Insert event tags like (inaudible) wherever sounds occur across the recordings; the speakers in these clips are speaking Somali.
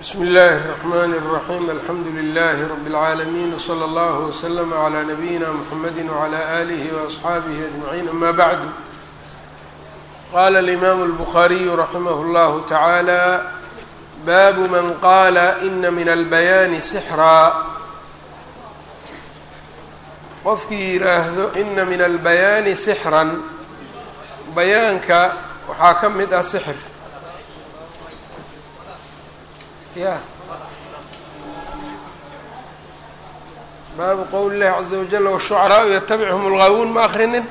bsmi اllahi الرحmn الرaحيم alxamdu لlh رb العaalمين وslى اllه وslm عlى نabيina mحamedi وعlى آlih وأصxaabih أجمعين ama bعd qala الإmam الbخariي raximh اllah taعalى bab man qala ina min اlbayaani sxraa qofkii yidhaahdo ina min albayaani sixran bayaanka waxaa ka mid ah sixir ya baabu qowl illahi caza wajala washucaraau yatabichum lgaawuun ma akrinin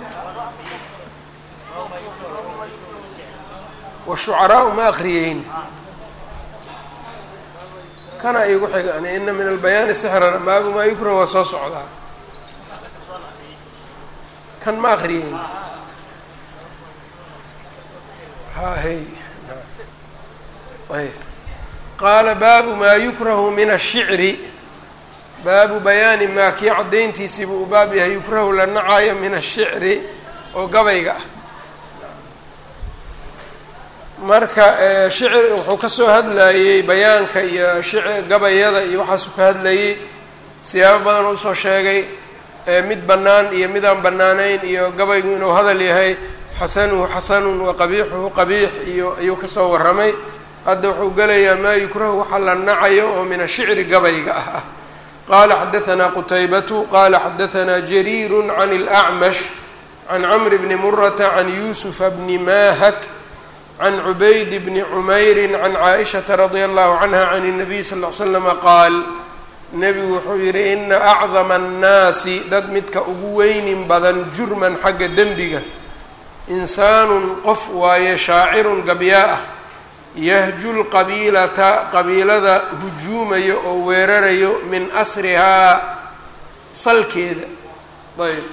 washucaraau ma akriyeyn kana igu xiga an ina min albayaani sixran baabu maa yukrahu waa soo socdaa kan ma akriyeyn ha hey. Ayb qaala baabu maa yukrahu min ashicri baabu bayaani maa kii caddayntiisiiba uu baab yahay yukrahu la nacayo min ashicri oo gabayga ah. Marka shicr wuxuu ka soo hadlayey bayaanka iyo shic gabayada iyo waxaasuu ka hadlayey siyaabo badan u soo sheegay mid bannaan iyo mid aan bannaanayn iyo gabaygu inuu hadal yahay xasanuhu xasanun wa qabiixuhu qabiix iyo ayuu ka soo warramay hadda wuxuu gelayaa maa yukrahu waxa la nacayo oo min ashicri gabayga ah ah qaala xadaanaa qutaybatu qaala xadaanaa jariiru can اlأcmash can camri bni murata can yuusufa bni mahak can cubayd bni cumayri can caaishaةa radia allahu canha can الnabiy sal ll slama qaal nebigu wuxuu yidhi ina acdama annaasi dad midka ugu weynin badan jurman xagga dembiga insaanun qof waaye shaacirun gabyaa ah yahju lqabiilata qabiilada hujuumayo oo weerarayo min asrihaa salkeeda. Ayb.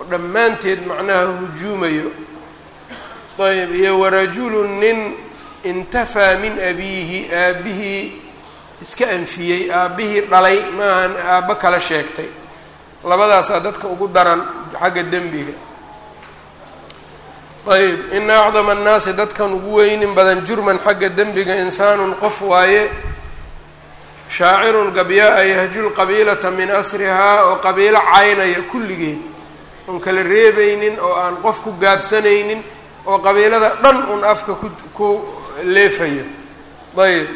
Oo dhammaanteed macnaha hujuumayo. Ayb. Iyo warajulun nin intafaa min abiihi aabihii iska anfiyey aabbihii dhalay maahan aabbo kala sheegtay. Labadaasaa dadka ugu daran xagga dembiga ayb ina acdama annaasi dadkan ugu weynin badan jurman xagga dembiga insaanun qof waaye. Shaacirun gabyaa-a yahju lqabiilata min asrihaa oo qabiilo caynaya kulligeed. Oon kala reebaynin oo aan qof ku gaabsanaynin oo qabiilada dhan un afka ku ku leefayo ayb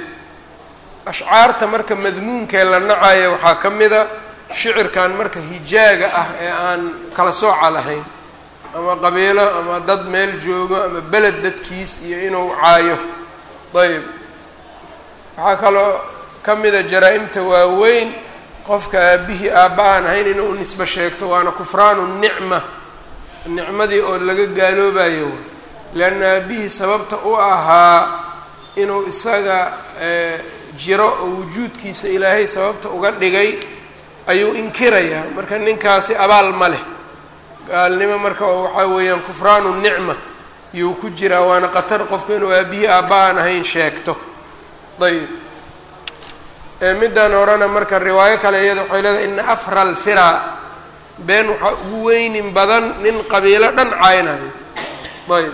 ashcaarta marka madmuunkee la nacaya waxaa ka mida shicirkan marka hijaaga ah ee aan kala sooca lahayn ama qabiilo ama dad meel joogo ama beled dadkiis iyo inuu caayo. Ayb waxaa kaloo ka mida jaraa-imta waaweyn qofka aabihii aabba aan ahayn inuu nisbe sheegto waana kufraanu nicma. Nicmadii oo laga gaaloobayo. Leanna aabihii sababta u ahaa inuu isaga jiro oo wujuudkiisa ilaahay sababta uga dhigay ayuu inkirayaa. Marka ninkaasi abaal ma leh gaalnimo marka waxaa weeyaan kufraanu nicma yuu ku jiraa waana qatar qofka inuu aabihii aabba aan ahayn sheegto. Ayb middan horena marka riwaayo kale iyada waxay leedahay ina afra alfiraa been waxaa ugu weynin badan nin qabiilo dhan caynayo ayb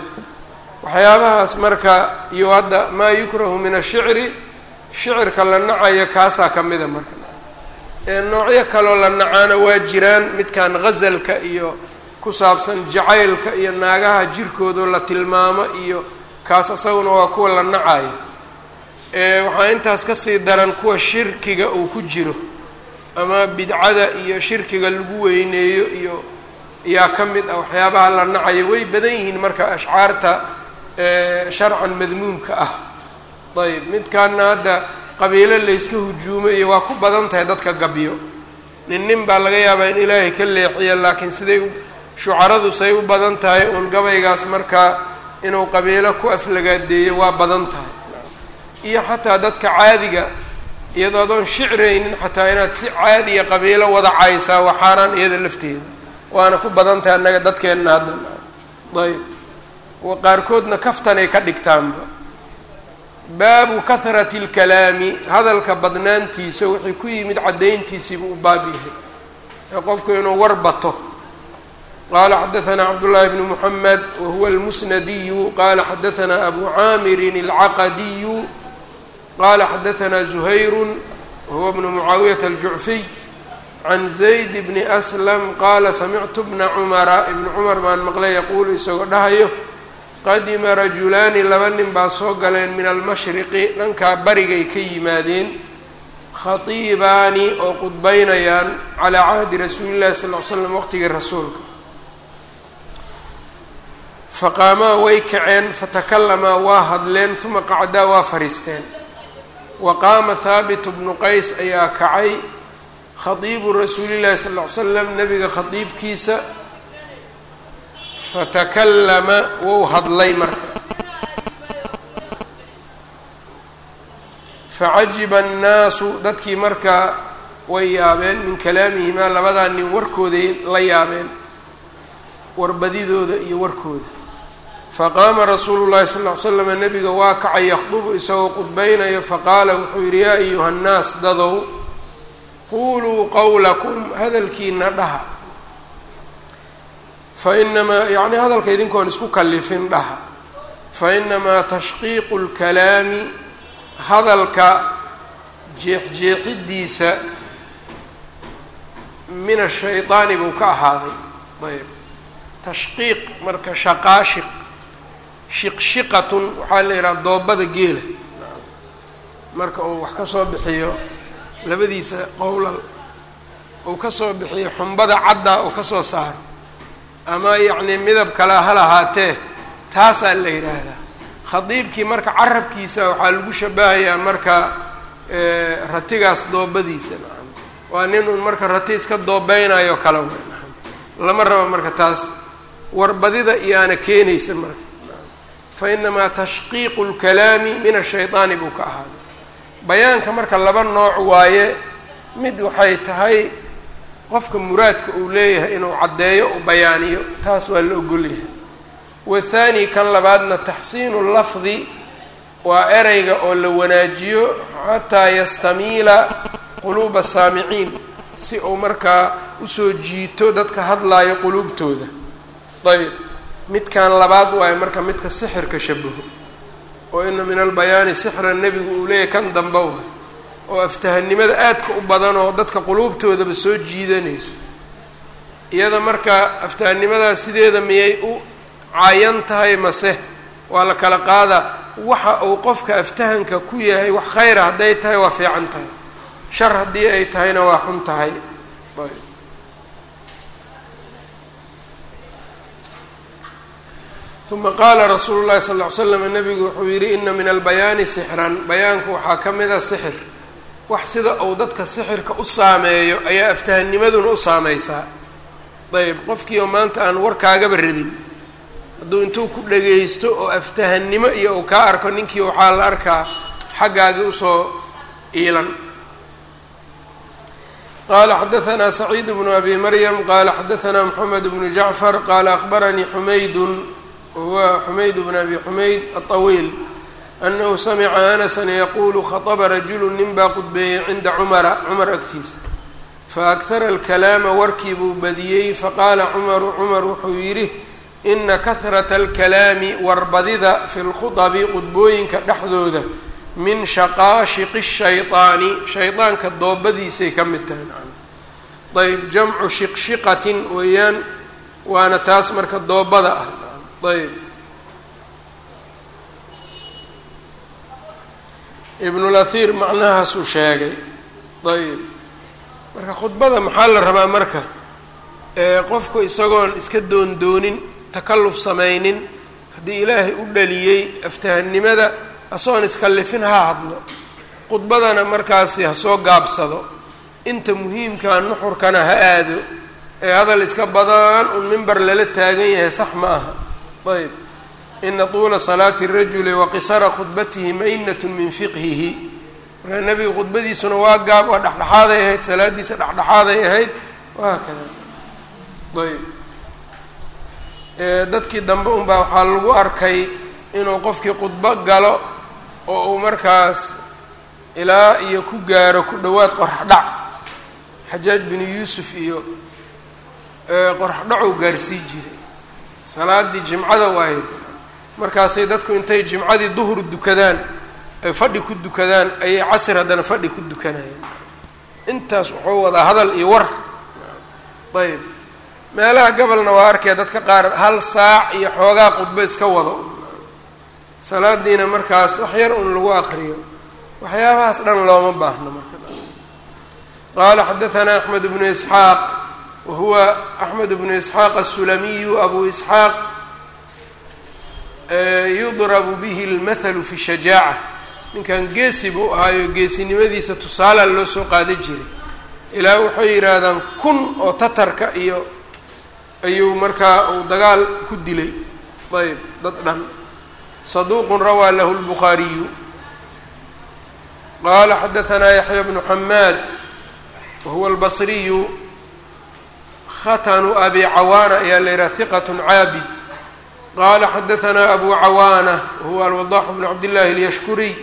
waxyaabahaas marka iyo hadda maa yukrahu min ashicri shicirka la nacayo kaasaa ka mida marka. Noocyo kaloo la nacaana waa jiraan midkan ghasalka iyo ku saabsan jacaylka iyo naagaha jirkoodao la tilmaamo iyo kaas isaguna waa kuwa la nacayo waxaa intaas ka sii daran kuwa shirkiga uu ku jiro ama bidcada iyo shirkiga lagu weyneeyo iyo yaa ka mid ah waxyaabaha la nacayo way badan yihiin marka ashcaarta sharcan madmuumka ah. Ayb midkaana hadda qabiilo layska hujuumo iyo waa ku badan tahay dadka gabyo. Nin nin baa laga yaabaa in ilaahay ka leexiya laakiin siday shucaradu say u badan tahay uun gabaygaas markaa inuu qabiilo ku aflagaadeeyo waa badan tahay. Iyo xataa dadka caadiga iyadoo adoon shicraynin xataa inaad si caadiya qabiilo wada caysaa waa iyada lafteeda. Waana ku badan tahay annaga dadkeenna haddan ayb. Qaarkoodna kaftanay ka dhigtaanba. Baabu kahrati اlkalaami hadalka badnaantiisa wixii ku yimid caddayntiisiibuu u baab yahay. Qofku inuu war bato qaala xadaanaa cabdullaahi bnu muxamed wahuwa almusnadiyu qaala xadaanaa abu caamirin alcaqadiyu qala xadaثna زuhayru huwa bnu mucaawiyata aljucfiy can zayd bni aslam qaala samictu bna cumara ibni cumar baan maqlay yaquulu isagoo dhahayo qadima rajulaani laba nin baa soo galeen min almashriqi dhankaa barigay ka yimaadeen khatiibaani oo qudbaynayaan calaa cahdi rasuuli llahi sal l slam waqtigii rasuulka faqaamaa way kaceen fatakalamaa waa hadleen uma qacdaa waa fariisteen. Wa qaama haabitu bnu qays ayaa kacay. Khadiibu rasuuli llahi sal ly slam nabiga khadiibkiisa fatakallama wou hadlay marka. Facajiba annaasu dadkii markaa way yaabeen min kalaamihimaa labadaa nin warkooday la yaabeen. Warbadidooda iyo warkooda faqaama rasuulu llahi sal ll ly slama nabiga waa kacay yakhdubu isagoo qudbaynayo faqaala wuxuu yidhi yaa ayuha nnaas dadow quluu qowlakum hadalkiina dhaha. Fa inamaa yacni hadalka idinkoon isku kallifin dhaha. Fa inamaa tashqiiqu lkalaami hadalka jeexjeexidiisa min ashaydaani buu ka ahaaday. Ayb tashqiiq marka shaqaashiq shiqshiqatun waxaa la yidhaha doobada geela. Marka uu wax ka soo bixiyo labadiisa qowlal uu ka soo bixiyo xumbada cadda uu ka soo saaro ama yacnii midab kale ha lahaatee taasaa la yidhaahdaa. Khadiibkii marka carabkiisa waxaa lagu shabahayaa marka ratigaas doobadiisa nacam. Waa nin un marka rati iska doobeynayo kale wey nacam. Lama rabo marka taas warbadida iyaana keenaysa marka fa inamaa tashqiiqu lkalaami min ashaydaani buu ka ahaaday bayaanka marka laba nooc waaye mid waxay tahay qofka muraadka uu leeyahay inuu caddeeyo u bayaaniyo taas waa la ogolyahay wathani kan labaadna taxsiinu lafdi waa ereyga oo la wanaajiyo xataa yastamiila quluuba saamiciin si uu markaa u soo jiito dadka hadlaayo quluubtooda ayb midkan labaad waayo marka midka sixirka shabaho oo ina min albayaani sixra nebigu uu leeyahay kan damba waay. Oo aftahanimada aadka u badan oo dadka quluubtoodaba soo jiidanayso. Iyada marka aftahanimadaas sideeda miyay u caayan tahay mase waa la kala qaadaa waxa uu qofka aftahanka ku yahay wax khayra hadday tahay waa fiican tahay. Shar haddii ay tahayna waa xun tahay uma qaala rasuulu llahi sal ll slam nabigu wuxuu yidhi ina min albayaani sixran. Bayaanku waxaa ka mid a sixir. Wax sida uu dadka sixirka u saameeyo ayaa aftahanimaduna u saamaysaa. Ayb qofkiioo maanta aan warkaagaba rabin. Hadduu intuu ku dhagaysto oo aftahannimo iyo uu kaa arko ninkii waxaa la arkaa xaggaagii u soo iilan. Qala xadaanaa saciid bnu abi maryam qala xadaanaa moxamed bnu jacfar qaala akhbaranii xumaydun huwa xumayd bn abi xumayd aطawiil anahu samca anasa yaqulu khaطba rajulu nin baa qudbeeyey cinda cumara cumar agtiisa faأkhara اlkalaama warkii buu badiyey faqaala cumaru cumar wuxuu yidhi ina kahraة اlkalaami warbadida fi اlkhuطbi qudbooyinka dhexdooda min shaqaashiqi shayطaani shaydaanka doobadiisay ka mid tahay nacam ayb jamcu shiqshiqatin weeyaan waana taas marka doobada ah nacam ayb ibnulahir macnahaasuu sheegay. ayb marka khudbada maxaa la rabaa marka? qofku isagoon iska doondoonin takalluf samaynin haddii ilaahay u dhaliyey aftahannimada asoon iskallifin ha hadlo. khudbadana markaasi ha soo gaabsado. inta muhiimkaa nuxurkana ha aado. ee hadal iska badan un mimber lala taagan yahay sax ma aha ayb. Ina tuula salaati rajuli wa qisara khudbatihi maynatun min fiqhihi. Markaa nebiga khudbadiisuna waa gaab waa dhexdhexaaday ahayd salaadiisa dhexdhexaaday ahayd waa kada ayb. Dadkii dambe unbaa waxaa lagu arkay inuu qofkii khudbo galo oo uu markaas ilaa iyo ku gaaro ku dhowaad qoraxdhac xajaaj binu yuusuf iyo qoraxdhacuu gaarsii jiray salaadii jimcada waayd markaasay dadku intay jimcadii duhur dukadaan ay fadhi ku dukadaan ayay casr haddana fadhi ku dukanayaan intaas wuxuu wadaa hadal iyo war. Ayb. Meelaha gobolna waa arkaya dadka qaar hal saac iyo xoogaa khudbo iska wado. Salaadiina markaas wax yar un lagu aqriyo waxyaabahaas dhan looma baahno marka. Qaala xadaanaa axmed bnu isxaaq wa huwa axmed bnu isxaaq asulamiyu abu isxaaq yudrabu bihi lmathalu fi shajaaca ninkan geesi buu ahaayo geesinimadiisa tusaala loo soo qaada jiray ilaa waxay yidhaahdaan kun oo tatarka iyo ayuu markaa uu dagaal ku dilay ayb dad dhan saduuqun rawaa lahu lbukhaariyu qaala xadaanaa yaxya bnu xamaad wahuwa albasriyu khatanu abi cawaana ayaa la yidhaha hiqat caabid. Qala xadaanaa abu cawaana wahuwa alwadaxu bnu cabdillahi alyashkuriy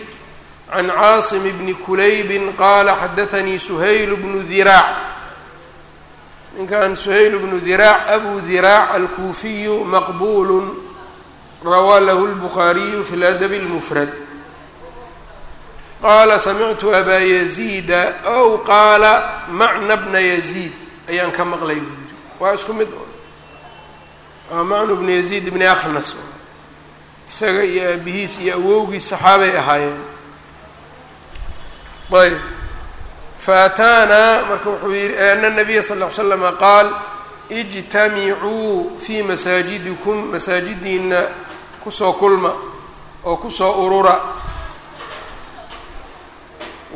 can caasim bni kulaybin qaala xadaanii suhayl bnu diraac ninkan suhayl bnu diraac abu diraac alkuufiyu maqbulu rawaa lahu lbukhaariyu fi ladabi اlmufrad qaala samictu abaa yaziida. Ow qaala macna bna yaziid. Ayaan ka maqlay waa isku mid waa macnu bnu yaziid bni akhnas isaga iyo aabihiis iyo awowgii saxaabay ahaayeen. Ayb. Faataanaa marka wuxuu yihi ana nabiya sal ll ly slama qaal ijtamicuu fii masaajidikum masaajidiina ku soo kulma oo ku soo urura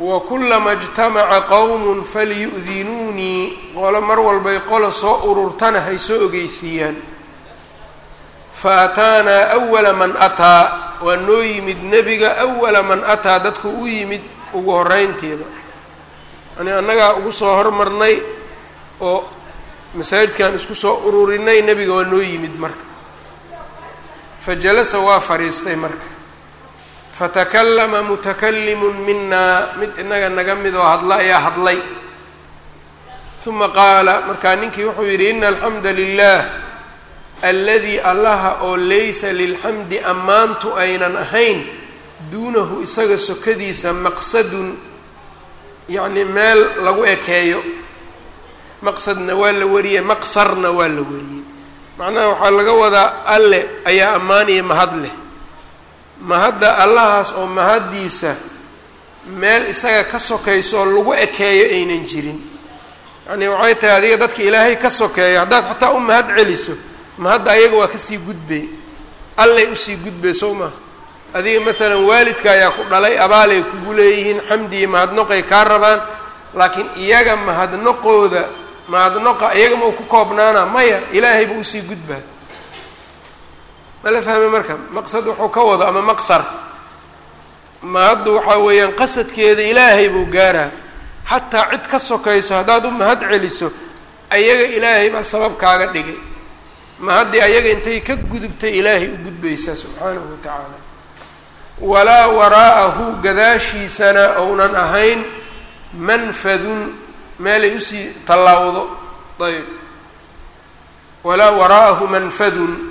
wa kulama ijtamaca qowmun falyu'dinuunii qolo mar walbay qolo soo ururtana hay soo ogeysiiyaan. Fa ataanaa awala man ataa. Waa noo yimid nebiga awala man ataa dadku u yimid ugu horeynteeda yani annagaa ugu soo hormarnay oo masaajidkan isku soo ururinay nebiga waa noo yimid marka. Fa jalasa waa fadhiistay marka fatakallama mutakalimun minaa mid inaga naga mid oo hadla ayaa hadlay. Uma qaala markaa ninkii wuxuu yidhi ina alxamda lilah aladii allaha oo laysa lilxamdi ammaantu aynan ahayn duunahu isaga sokadiisa maqsadun yacni meel lagu ekeeyo. Maqsadna waa la wariyey maqsarna waa la wariyey. Macnaha waxaa laga wadaa alle ayaa ammaanaya mahad leh mahadda allahaas oo mahaddiisa meel isaga ka sokayso oo lagu ekeeyo aynan jirin. Yacni waxay tahay adiga dadka ilaahay ka sokeeyo haddaad xataa u mahad celiso mahadda ayaga waa ka sii gudbay. Allay u sii gudbay soo maha adiga maalan waalidka ayaa ku dhalay abaalay kugu leeyihiin xamdi iyo mahadnoqay kaa rabaan laakiin iyaga mahadnoqooda mahadnoqa iyaga ma u ku koobnaana maya ilaahayba u sii gudbaa mala fahmay marka? Maqsad wuxuu ka wado ama maqsar. Mahaddu waxaa weeyaan qasadkeeda ilaahay buu gaaraa. Xataa cid ka sokayso haddaad u mahad celiso ayaga ilaahay baa sabab kaaga dhigay. Mahaddii ayaga intay ka gudubtay ilaahay u gudbaysaa subxaanahu wa tacaala. Walaa waraa'ahu gadaashiisana ounan ahayn manfadun meelay u sii tallaawdo. Ayb walaa waraa'ahu manfadun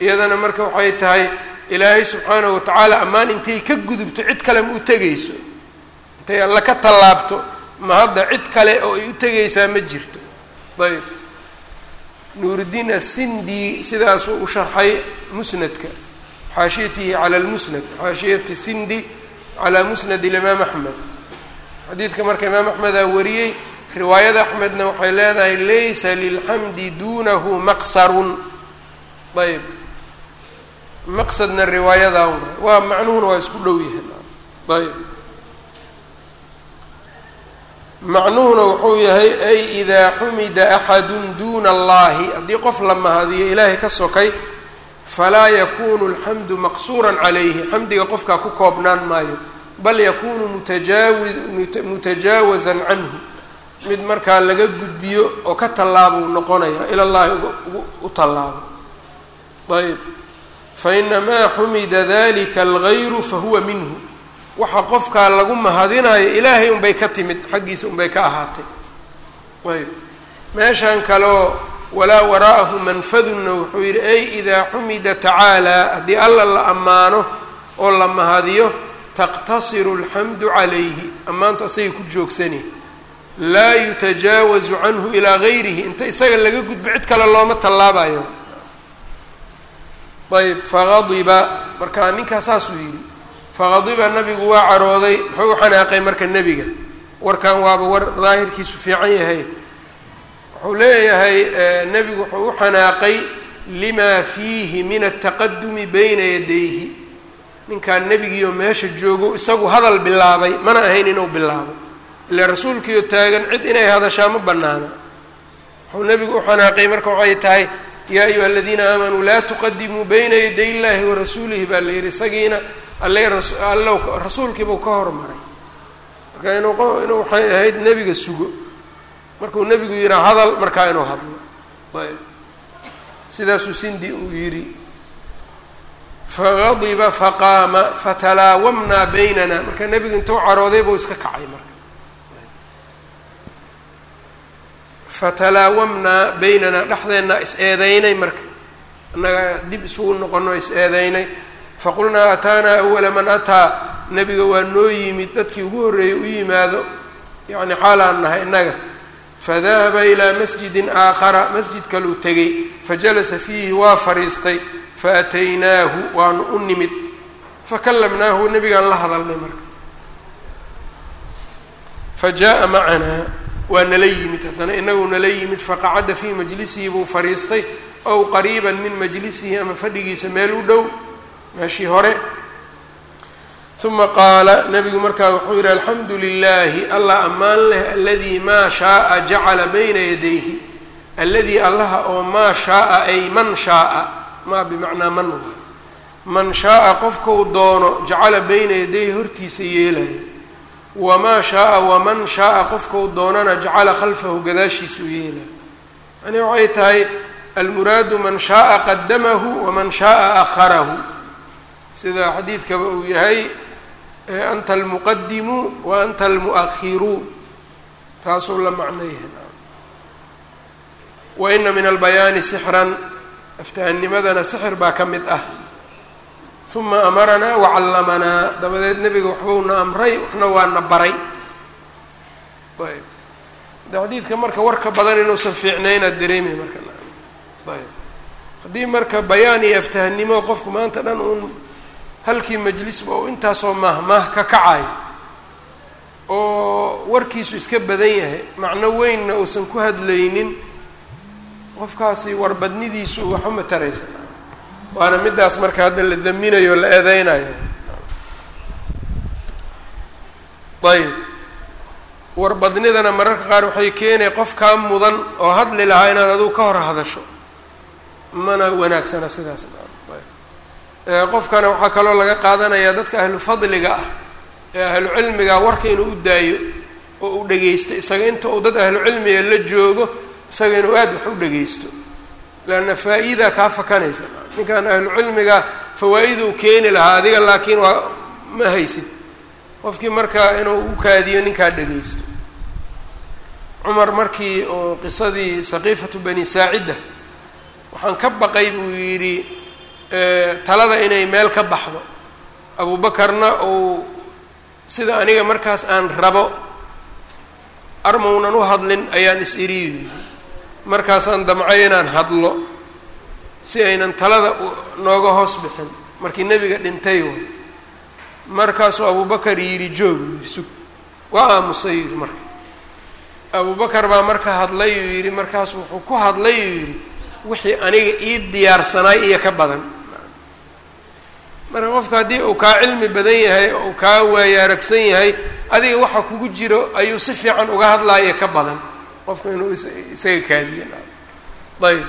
iyadana marka waxay tahay ilaahay subxaanahu wa tacaala ammaan intay ka gudubto cid kale ma u tegayso. Intay alla ka tallaabto ma hadda cid kale oo ay u tegaysaa ma jirto. Ayb nuuridiin asindi sidaasuu u sharxay musnadka. Xaashiyatihi cala lmusnad xaashiyati sindi calaa musnad ilimaam axmed. Xadiidka marka imaam axmedaa wariyey riwaayada axmedna waxay leedahay laysa lilxamdi duunahu maqsarun. Ayb maqsadna riwaayadan waa macnuhuna waa isku dhow yahay. Ayb macnuhuna wuxuu yahay ay idaa xumida axadun duuna allahi haddii qof la mahadiyo ilaahay ka sokay falaa yakunu alxamdu maqsuuran calayhi. Xamdiga qofkaa ku koobnaan maayo. Bal yakunu mutajaawi mutajaawasan canhu. Mid markaa laga gudbiyo oo ka tallaabuu noqonaya ila llahi u tallaabo. Ayb fainamaa xumida dalika algayru fahuwa minhu. Waxa qofkaa lagu mahadinayo ilaahay unbay ka timid xaggiisa unbay ka ahaatay. Ayb. Meeshan kaleo walaa waraa'ahu manfadunna wuxuu yidhi ay idaa xumida tacaalaa haddii alla la ammaano oo la mahadiyo taqtasiru alxamdu calayhi. Ammaantu asagay ku joogsani. Laa yutajaawazu canhu ilaa gayrihi inta isaga laga gudbo cid kale looma tallaabayo ayb faqadiba markaa ninkaa saasuu yidhi faqadiba nabigu waa carooday muxuu u xanaaqay marka nebiga? Warkan waaba war daahirkiisu fiican yahay. Wuxuu leeyahay nebigu wuxuu u xanaaqay limaa fiihi min altaqadumi bayna yadayhi. Ninkaan nebigiioo meesha joogo isagu hadal bilaabay mana ahayn inuu bilaabo. Ile rasuulkiioo taagan cid inay hadashaa ma banaana wuxuu nebigu u xanaaqay marka waxay tahay yaa ayuha aladiina aamanuu laa tuqadimuu bayna yaday illaahi warasuulihi baa la yihi isagiina allow rasuulkiibuu ka hormaray. Marka inuu inuu waxay ahayd nebiga sugo. Markuu nebigu yihaa hadal markaa inuu hadlo. Ayb. Sidaasuu sindi uu yidhi fagadiba faqaama fatalaawamnaa baynana marka nebigu intuu carooday buu iska kacay marka fatalaawamnaa baynanaa dhexdeennaa is-eedeynay marka. Annaga dib isugu noqono is-eedeynay faqulnaa ataanaa awala man ataa. Nebiga waa noo yimid dadkii ugu horreeyey u yimaado. Yacni xaalaan nahay innaga fadahaba ilaa masjidin aakhara masjid kaluu tegey. Fajalasa fiihi waa fadhiistay faataynaahu waanu u nimid. Fakallamnaahu nebigaan la hadalnay marka. Fa jaa macanaa waa nala yimid haddana inagu nala yimid faqacada fii majlisihi buu fadhiistay ow qariiban min majlisihi ama fadhigiisa meel u dhow meeshii hore. Uma qaala nabigu markaa wuxuu yihi alxamdu lilaahi allah ammaan leh aladii maa shaaa jacala bayna yadayhi. Alladii allaha oo maa shaaa ay man shaaa maa bimacnaa man man shaaa qofkau doono jacala bayna yadayhi hortiisa yeelaya wamaa shaaa waman shaaa qofkau doonana jacala khalfahu gadaashiisa u yeelaya yani waxay tahay almuraadu man shaaa qadamahu waman shaaa akharahu sida xadiidkaba uu yahay anta almuqadimu wa anta almu'akhiru taasuu la macnayahay wa ina min albayaani sixran aftahannimadana sixir baa ka mid ah uma amaranaa wacallamanaa dabadeed nebiga waxbuu na amray waxna waa na baray. Ayb. De xadiidka marka warka badan inuusan fiicnaynaad dareemay marka ayb. Haddii marka bayaan iyo aftahannimo qofku maanta dhan uun halkii majlisba oo intaasoo mahmaah ka kacayo oo warkiisu iska badan yahay macno weynna uusan ku hadlaynin qofkaasi warbadnidiisu waxba ma taraysa waana middaas marka hadda la daminayo o la eedeynayo ayb warbadnidana mararka qaar waxay keenay qof kaa mudan oo hadli lahaa inaad adigu ka hor hadasho. Mana wanaagsana sidaas. Ayb qofkana waxaa kaloo laga qaadanayaa dadka ahlu fadliga ah ee ahlu cilmiga warka inuu u daayo oo u dhegeysto isaga inta uu dad ahlu cilmiga la joogo isaga inuu aada wax u dhegeysto leanna faa-iidaa kaa fakanaysa ninkan ahlu cilmiga fawaa-iduu keeni lahaa adiga laakiin waa ma haysid qofkii markaa inuu u kaadiyo ninkaa dhegeysto cumar markii oo qisadii saqiifatu bani saacidda waxaan ka baqay buu yidhi talada inay meel ka baxdo abuubakarna uu sida aniga markaas aan rabo armownan u hadlin ayaan is-iriyu yidhi markaasaan damcay inaan hadlo si aynan talada nooga hoos bixin. Markii nebiga dhintay way. Markaasuu abubakar yidhi joog yidhi sug. Waa aamusay yidhi marka. Abubakar baa marka hadlay uu yidhi markaasu wuxuu ku hadlay uu yidhi wixii aniga ii diyaarsanaay iyo ka badan. Marka qofka haddii uu kaa cilmi badan yahay uu kaa waayo aragsan yahay adiga waxa kugu jiro ayuu si fiican uga hadlaayo ka badan qofka inuu isaga kaadiyo. Ayb.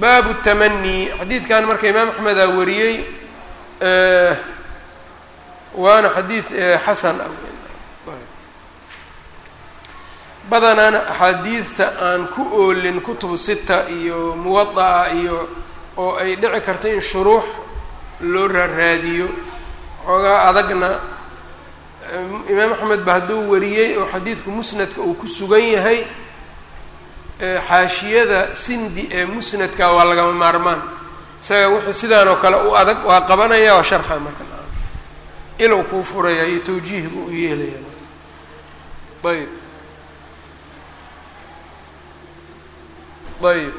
Baabu tamani xadiidkan marka imaam axmedaa wariyey waana xadiid xasan ah badanaana axaadiidta aan ku oolin kutubu sita iyo muwada'a iyo oo ay dhici karta in shuruux loo raaraadiyo xoogaa adagna imaam axmed ba hadduu wariyey oo xadiidku musnadka uu ku sugan yahay xaashiyada sindi ee musnadka waa lagama maarmaan. Isaga wixii sidaan oo kale u adag waa qabanaya waa sharxa marka. Ilow kuu furaya iyo tawjiih buu u yeelaya ayb ayb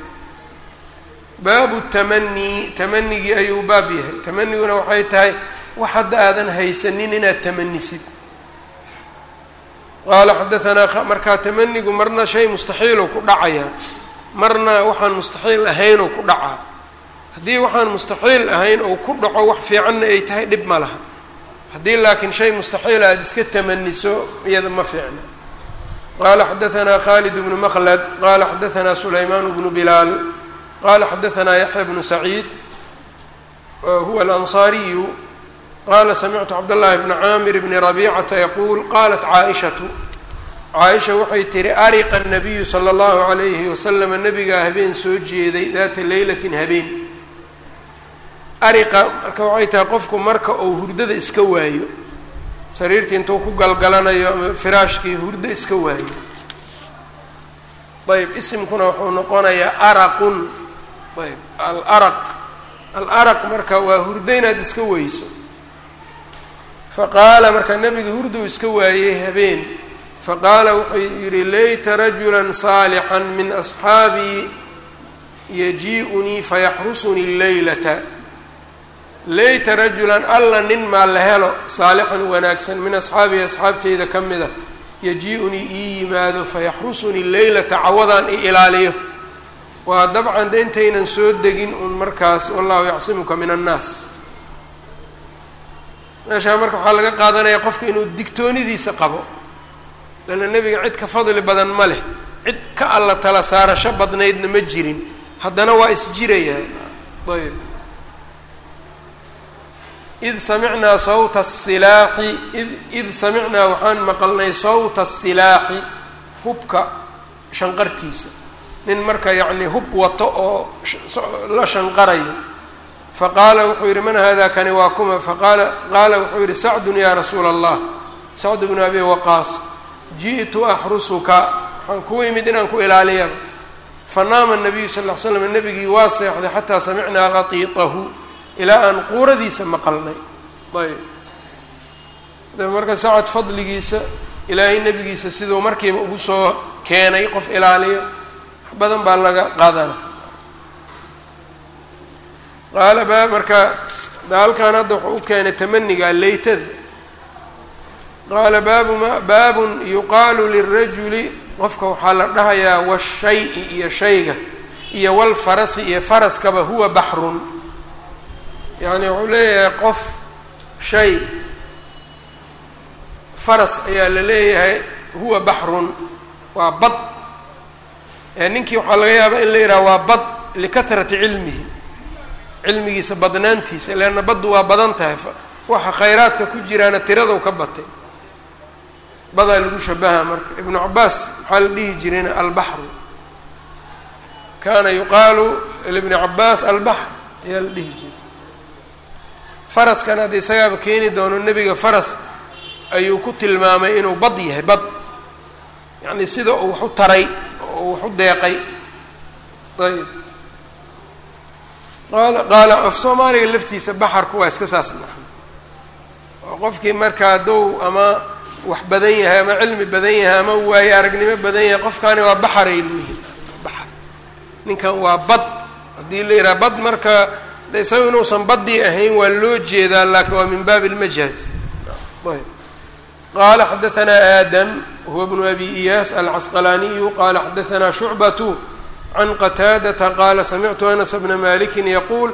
baabu tamanii tamanigii ayuu baab yahay. Tamaniguna waxay tahay wax hadda aadan haysanin inaad tamanisid qaala xadaanaa markaa tamanigu marna shay mustaxiiluu ku dhacayaa marna waxaan mustaxiil ahaynuu ku dhacaa haddii waxaan mustaxiil ahayn ou ku dhaco wax fiicanna ay tahay dhib ma laha haddii laakiin shay mustaxiil aada iska tamaniso iyada ma fiicna qala xadaanaa khalid bnu maqlad qala xadaanaa sulaymaan bnu bilaal qala xadaanaa yaxya bnu saciid huwa alanصaariyu qala samictu cabdاllahi bna caamir bni rabicata yaquul qalat caaishatu caaisha waxay tihi ariqa nabiyu sala اllahu alayhi waslama nabigaa habeen soo jeeday daata leylatin habeen ariqa marka waxay tahay qofku marka uu hurdada iska waayo sariirtii intuu ku galgalanayo ama firaashkii hurdo iska waayo ayb isimkuna wuxuu noqonayaa araqun ayb alaraq alaraq marka waa hurdo inaad iska weyso faqaala markaa nebiga hurduu iska waayey habeen. Faqaala wuxuu yidhi layta rajula saalixan min asxaabii yajii'unii fayaxrusunii leylata layta rajulan alla nin maa la helo saalixan wanaagsan min asxaabii asxaabteyda ka mida yaji-unii ii yimaado fayaxrusunii leylata cawadaan i ilaaliyo. Waa dabcan de intaynan soo degin un markaas wallahu yacsimuka min annaas meeshaa marka waxaa laga qaadanaya qofka inuu digtoonidiisa qabo lanna nebiga cid ka fadli badan ma leh. Cid ka alla tala saarasho badnaydna ma jirin. Haddana waa isjirayaan ayb. Id samicnaa sawta asilaaxi id id samicnaa waxaan maqalnay sawta asilaaxi hubka shanqartiisa. Nin marka yacni hub wato oo la shanqarayo faqaala wuxuu yidhi man hada kani waa kuma faqaala qaala wuxuu yidhi sacdun yaa rasuula allah sacd bnu abi waqaas ji'tu axrusuka waxaan kuu imid inaan ku ilaaliyaba fanaama nabiyu sal ly slam nebigii waa seexday xataa samicnaa qatiitahu ilaa aan quuradiisa maqalnay ayb marka sacad fadligiisa ilaahay nebigiisa siduu markiiba ugu soo keenay qof ilaaliyo badan baa laga qaadana qaala baa marka halkan hadda wuxuu u keenay tamaniga leytada qaala baabu ma baabun yuqaalu lirajuli qofka waxaa la dhahayaa washay iyo shayga iyo walfarasi iyo faraskaba huwa baxrun. Yacni wuxuu leeyahay qof shay faras ayaa la leeyahay huwa baxrun waa bad. Ninkii waxaa laga yaabaa in la yidhaha waa bad likahrati cilmihi cilmigiisa badnaantiisa leanna baddu waa badan tahay. Waxa khayraadka ku jiraana tiradou ka batay. Badaa lagu shabaha marka. Ibnu cabaas maxaa la dhihi jirayna albaxru kaana yuqaalu libni cabaas albaxr ayaa la dhihi jiray. Faraskan hadda isagaaba keeni doono nebiga faras ayuu ku tilmaamay inuu bad yahay bad. Yacni sida uu wax u taray oo wax u deeqay. Ayb qaala af soomaaliga laftiisa baxarku waa iska saas naxn oo qofkii marka hadduu ama wax badan yahay ama cilmi badan yahay ama waaye aragnimo badan yahay qofkaani waa baxaray leeyihiin baxar. Ninkan waa bad. Haddii la yidhaha bad marka de isaga inuusan badii ahayn waa loo jeedaa laakiin waa min baabi اlmajaaz ayb. Qala xadaanaa aadam huwa bnu abi iyaas alcasqalaaniyu qala xadaanaa shucbatu can qataadata qaala samictu anas bna maliki yaquul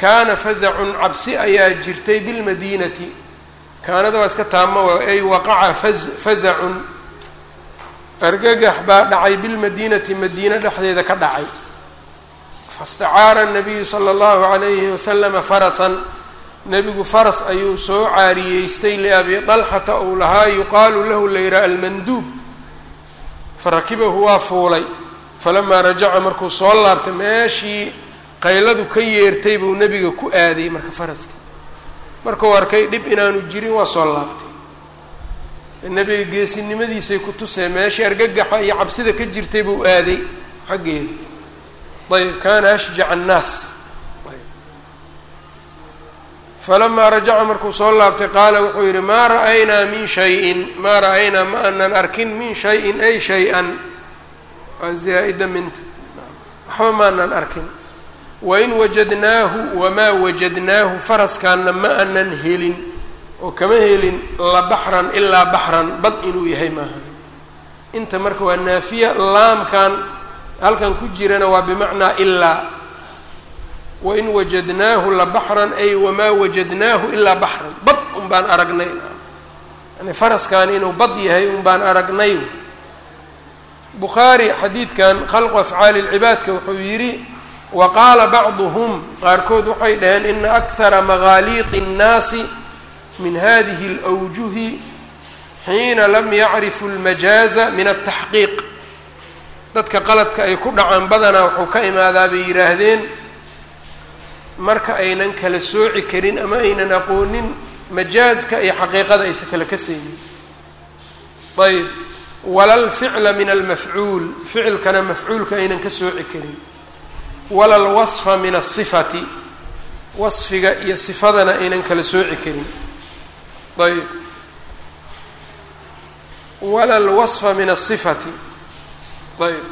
kana fazacun cabsi ayaa jirtay bilmadinati kaanada waa iska taama ay waqaca fazacun argagax baa dhacay bilmadinati madiina dhexdeeda ka dhacay fastacaara nabiyu sala allahu calayhi wasalama farasan nebigu faras ayuu soo caariyeystay liabi dalxata uu lahaa yuqaalu lahu la yidhaha almanduub farakibahu waa fuulay falamaa rajaca markuu soo laabtay meeshii qayladu ka yeertay buu nebiga ku aaday marka faraskii markuu arkay dhib inaanu jirin waa soo laabtay nebiga geesinimadiisay ku tuseen meeshii argagaxa iyo cabsida ka jirtay buu aaday xaggeeda ayb kana ashjac annaas falamaa rajaca markuu soo laabtay qaala wuxuu yidhi maa ra'aynaa min shayin maa ra'aynaa ma anan arkin min shayin ay shay-an zaa-ida minta. Waxba maanan arkin. Wain wajadnaahu wamaa wajadnaahu faraskaanna ma anan helin oo kama helin la baxran ilaa baxran bad inuu yahay maaha. Inta marka waa naafiya laamkan halkan ku jirana waa bimacnaa ilaa wain wajadnaahu la baxran ay wamaa wajadnaahu ilaa baxran. Bad un baan aragnay. Yani faraskan inuu bad yahay un baan aragnay bukhaari xadiidkan khalqu afcaali lcibaadka wuxuu yidhi wa qaala bacduhum qaarkood waxay dhaheen ina akhara magaaliiqi اnnaasi min hadihi اlأwjuhi xiina lam yacrifu اlmajaaza min ataxqiiq dadka qaladka ay ku dhacaan badanaa wuxuu ka imaadaa bay yidhaahdeen marka aynan kala sooci karin ama aynan aqoonin majaaska iyo xaqiiqada aysan kala kasaynin ayb wala lficla min almafcuul ficilkana mafcuulka aynan ka sooci karin. Wala lwasfa min asifati wasfiga iyo sifadana aynan kala sooci karin. Ayb wala lwasfa min asifati. Ayb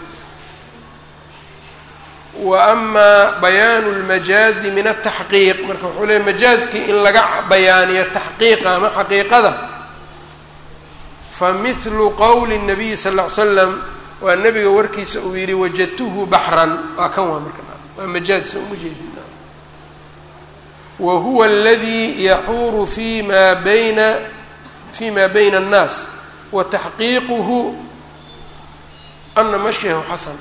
wa amaa bayaanu lmajaazi min ataxqiiq marka wuxuu leeyay majaazkii in laga bayaaniyo taxqiiqa ama xaqiiqada fa mihlu qowli nabiyi sal ly slam waa nabiga warkiisa uu yidhi wajadtuhu baxran. Waa kan waa marka waa majaazsa uma jeedin. Wa huwa aladii yaxuuru fi ma bayna fi ma bayna annaas wa taxqiiquhu ana mashyahu xasan.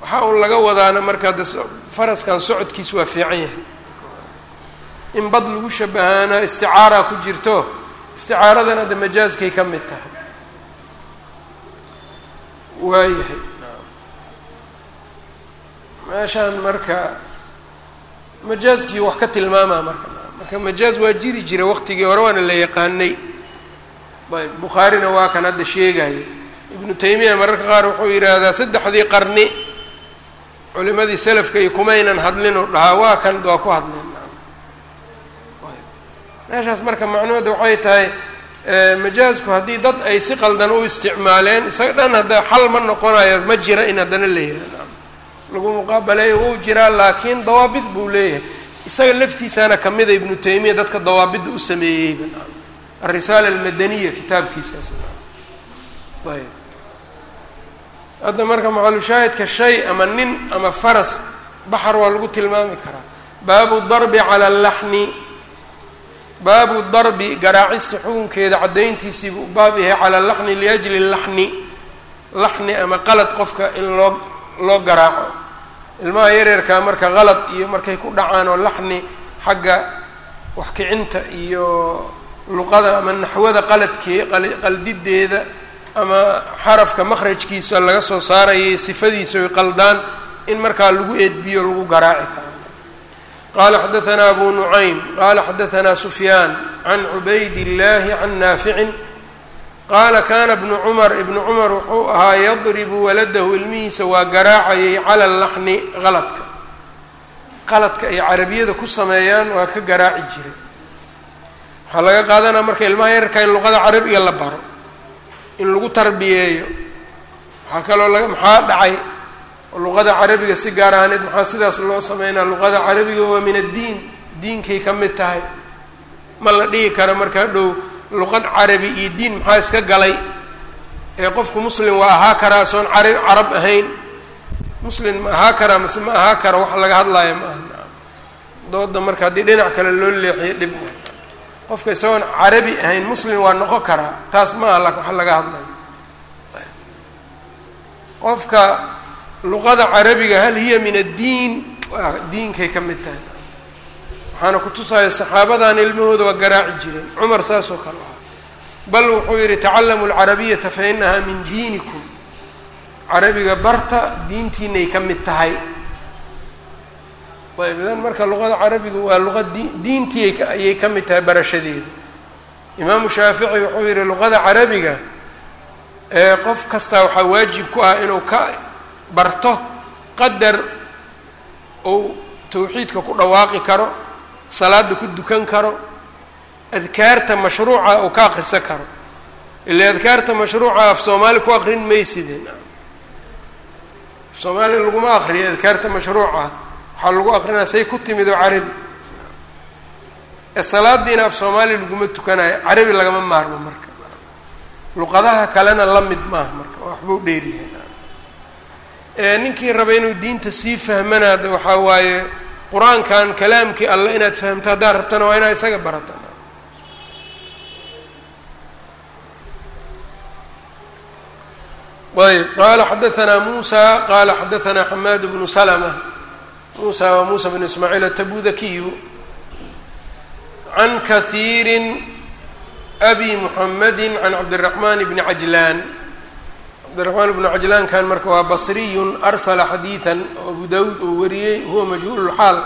Waxa uu laga wadaana marka de faraskan socodkiis waa fiican yahay. In bad lagu shabahaana isticaara ku jirto isticaaradana de majaazkay ka mid tahay. Waayahay meeshaan marka majaazkii wax ka tilmaamaa marka marka majaaz waa jiri jira waqtigii hore waana la yaqaanay. Ayb bukhaarina waa kan hadda sheegaya ibnu taymiya mararka qaar wuxuu yidhaahdaa saddexdii qarni culimadii selafka iyo kumaynan hadlin oo dhahaa waa kan waa ku hadleen meeshaas marka macnuhooda waxay tahay majaazku haddii dad ay si qaldan u isticmaaleen isaga dhan hadda xal ma noqonayo ma jira in haddana la yihah lagu muqaabaleeyo wuu jiraa laakiin dawaabid buu leeyahay. Isaga laftiisaana kamida ibnu taymiya dadka dawaabidda u sameeyeyba alrisaala almadaniya kitaabkiisaas ayb hadda marka maxalushaahidka shay ama nin ama faras baxar waa lagu tilmaami karaa. Baabu darbi cala allaxni baabu darbi garaacista xukunkeeda caddayntiisiibuu u baab yahay cala laxni liajli laxni laxni ama qalad qofka in loo loo garaaco. Ilmaha yareerkaa marka qalad iyo markay ku dhacaan oo laxni xagga waxkicinta iyo luqada ama naxwada qaladkee qaldideeda ama xarafka makhrajkiisa laga soo saarayay sifadiisa oy qaldaan in markaa lagu eedbiyo lagu garaaci karo qala xadaanaa abu nucaym qala xadaanaa sufyaan can cubayd illahi can naaficin qaala kana bnu cumar ibnu cumar wuxuu ahaa yadribu waladahu ilmihiisa waa garaacayay cala laxni qaladka qaladka ay carabiyada ku sameeyaan waa ka garaaci jiray waxaa laga qaadanaa marka ilmaha yararka in luqada carabiga la baro in lagu tarbiyeeyo waxaa kaloo laga maxaa dhacay luqada carabiga si gaar ahaaneed maxaa sidaas loo sameynaa? Luqada carabiga waa min addiin. Diinkay ka mid tahay. Ma la dhihi karo marka dhow luqad carabi iyo diin maxaa iska galay? Ee qofku muslim waa ahaa karaa soon cara carab ahayn. Muslim ma ahaa karaa mase ma ahaa kara wax laga hadlaayo ma aha. Dooda marka haddii dhinac kale loo leexiyo dhib qofka isagoon carabi ahayn muslim waa noqon karaa taas ma aha wax laga hadlayo. Qofka luqada carabiga hal hiya min addiin? Diinkay ka mid tahay. Waxaana kutusaya saxaabadan ilmahooda waa garaaci jireen cumar saas oo kale ahaa bal wuxuu yihi tacallamu alcarabiyata fa inahaa min diinikum. Carabiga barta diintiinay ka mid tahay. Ayb idan marka luqada carabiga waa luqa di diintii ayay ka mid tahay barashadeeda. Imaamu shaafici wuxuu yihi luqada carabiga ee qof kastaa waxaa waajib ku ah inuu ka barto qadar uu tawxiidka ku dhawaaqi karo salaada ku dukan karo adkaarta mashruuca uu ka akrisan karo. Ila adkaarta mashruuca af soomaali ku aqrin maysideen soomaali laguma akriyo adkaarta mashruuca waxaa lagu aqrinaya say ku timid oo carabi. Salaadiina af soomaali laguma tukanayo carabi lagama maarmo marka. Luqadaha kalena la mid maaha marka waxbuu dheeryahay ninkii raba inuu diinta sii fahmanaada waxaa waaye qur'aankan kalaamkii alle inaad fahamto haddaad rabtana waa inaad isaga barata ayb qala xadaanaa musa qala xadaanaa xamaad bnu slma musa wa musa bn ismaaciil atabudakiyu can kahiiri abi muxamadi can cabdiraxman bni cajlaan cabdiraxmaan bnu cajlaankan marka waa basriyun arsala xadiidan oo abu daawuud uu wariyey huwa majhuululxaal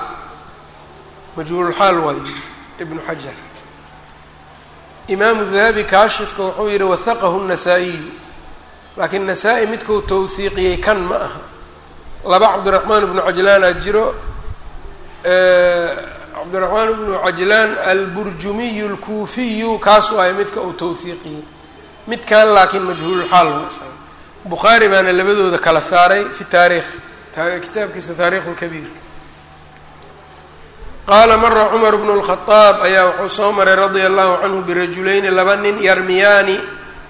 majhuululxaal waay ibnu xajar imaamu dahabi kaashifka wuxuu yihi wahaqahu nasaa-iyu laakiin nasaa-i midkuu tawhiiqiyey kan ma aha. Laba cabdiraxmaan bnu cajlaanaa jiro cabdiraxmaan bnu cajlaan alburjumiyu alkuufiyu kaas waayo midka uu tawhiiqiyey midkan laakiin majhuululxaal waa bukhaari baana labadooda kala saaray fi taariikh kitaabkiisa taarikh lkabiir qaala mara cumar bnu lkhadaab ayaa wuxuu soo maray radia allahu canhu birajulayni laba nin yarmiyaani